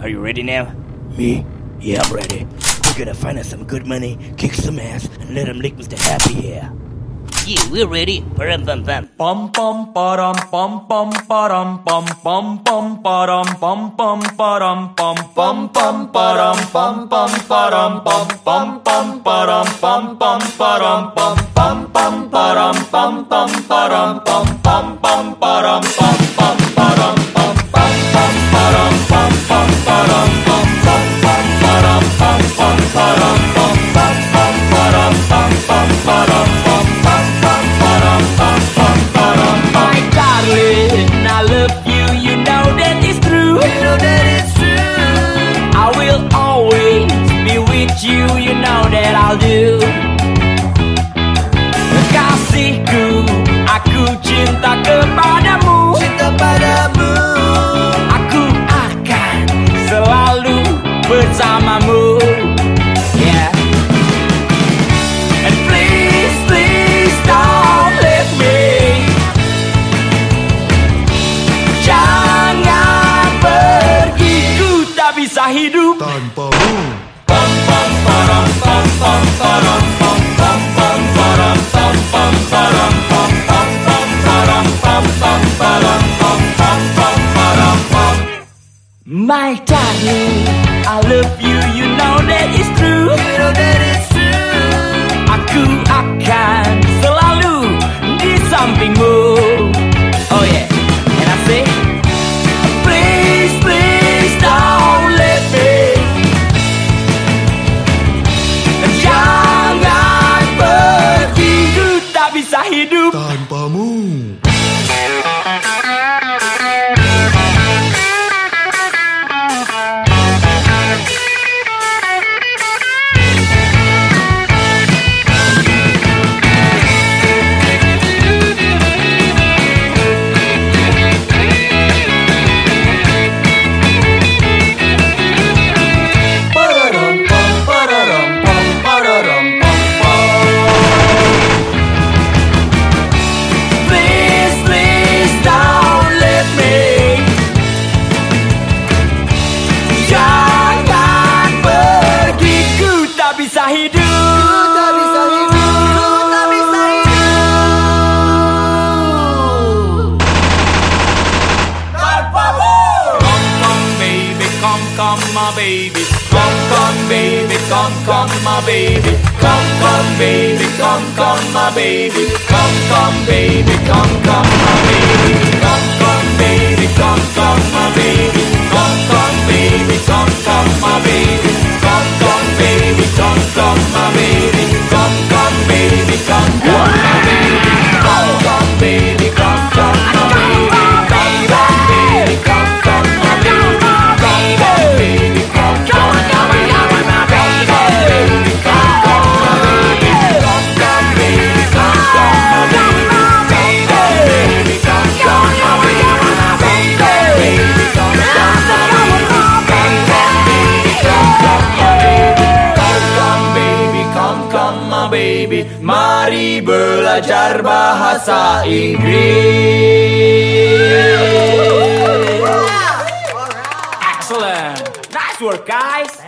Are you ready now? Me? Yeah, I'm ready. We're gonna find us some good money, kick some ass, and let him lick Mr. Happy here. Yeah, we're ready. Param pam pam. Pum pum param pum pum param pum pum pum param pum pum param pum pum pum param pum pum param pum pum pum param pum pum param pum pum pum param pum pum param pum pum pum param pum love you, you know that is true. You know that is true. I will always be with you, you know that I'll do. Kasihku, aku cinta kepadamu. Cinta padamu. hidup tanpamu. Param param param param param param param. My darling, I love you. You know that it's true. You know that hidup. Tanpamu. My baby. Come, come, baby, come, come, my baby. Come, come, baby, come, come, my baby. Come, come, baby, come, come, my baby. Come, baby. Mari belajar bahasa Inggris. Excellent. Nice work, guys.